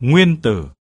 Nguyên tử.